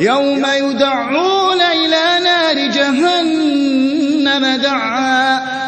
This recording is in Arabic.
يَوْمَ يُدَعُّونَ إِلَىٰ نَارِ جَهَنَّمَ دَعًّا.